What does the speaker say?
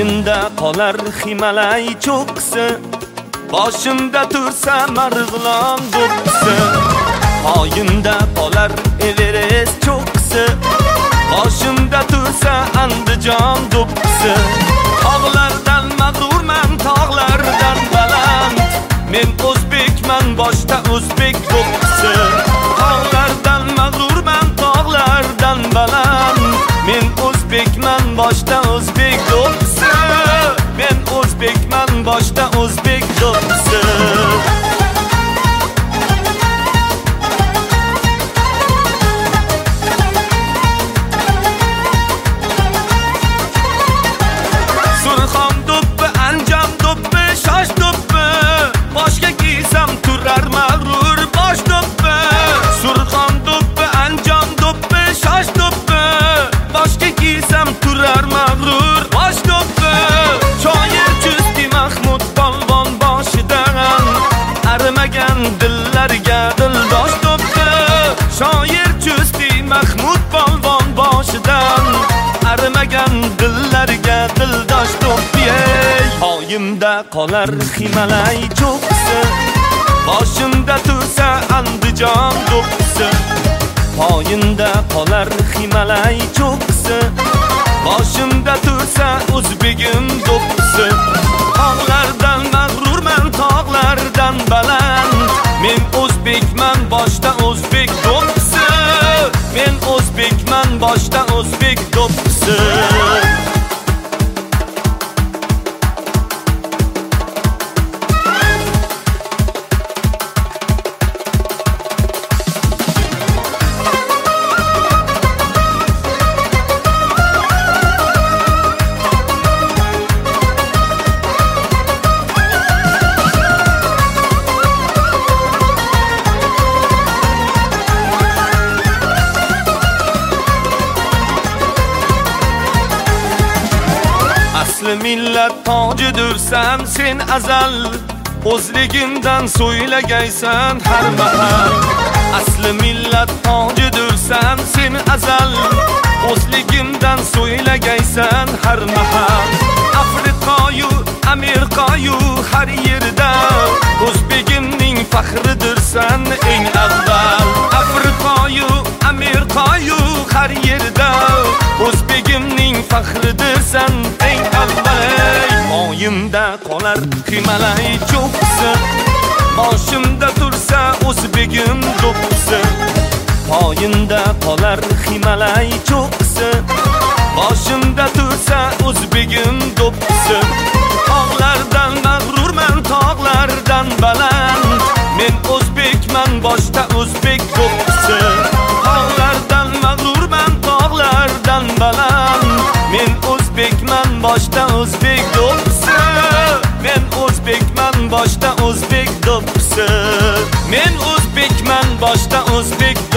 bo'yinda qolar himalay cho'qqisi boshimda tursa marg'ilon do'ppisi poyinda qolar everest cho'qqisi boshimda tursa andijon do'ppisi tog'lardan mag'rurman tog'lardan baland. Men o'zbekman boshda o'zbek do'ppisi mahmud polvon boshidan arimagan dillarga dildosh do'ppi oyimda qolar himalay cho'qqisi boshimda tursa andijon do'qqisi poyinda qolar himalay cho'qqisi boshimda tursa o'zbegim do'qqisi tog'lardan mag'rurman tog'lardan baland. Men o'zbekman boshda o'zbek o'zbekman boshda o'zbek do'ppisi millat tojidirsan sen azal. O'zligingdan so'ylagaysan har mahal. Asli millat tojidirsan sen azal. O'zligingdan so'ylagaysan har mahal. Afriqoyu ameriqoyu har yerda. O'zbegimning faxridirsan eng avval. Afriqoyu ameriqoyu har yerda. O'zbegimning faxridirsan moyimda qolar himalay cho'qqisi boshimda tursa o'zbegim do'ppisi poyinda qolar himalay cho'qqisi boshimda tursa o'zbegim do'ppisi tog'lardan mag'rurman tog'lardan baland. Men o'zbekman boshda o'zbek do'ppisi tog'lardan mag'rurman tog'lardan baland. Men o'zbekman boshda men o'zbekman boshda o'zbek